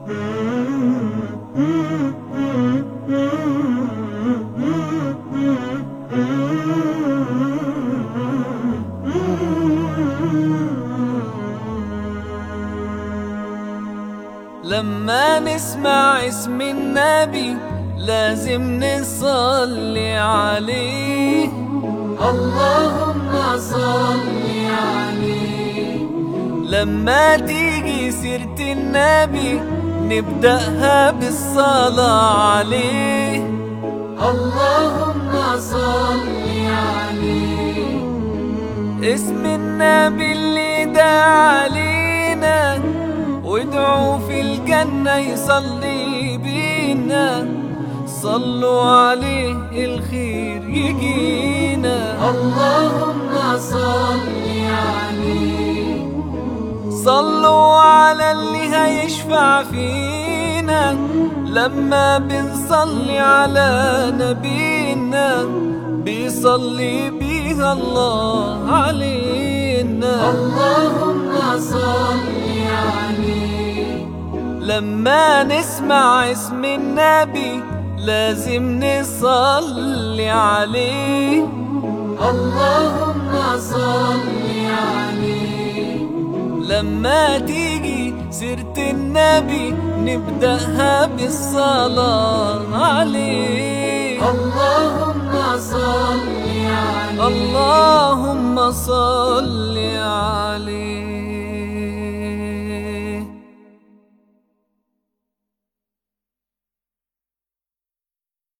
لما نسمع اسم النبي لازم نصلي عليه. اللهم صل عليه. لما تيجي سيرة النبي نبدأها بالصلاة عليه. اللهم صل عليه. اسم النبي اللي دعا علينا وادعوا في الجنة يصلي بينا. صلوا عليه الخير يجينا. اللهم صلوا على اللي هيشفع فينا. لما بنصلي على نبينا بيصلي بيها الله علينا. اللهم صل عليه. لما نسمع اسم النبي لازم نصلي عليه. اللهم صل عليه. لما تيجي سيرة النبي نبدأها بالصلاة عليه اللهم صل عليه اللهم صل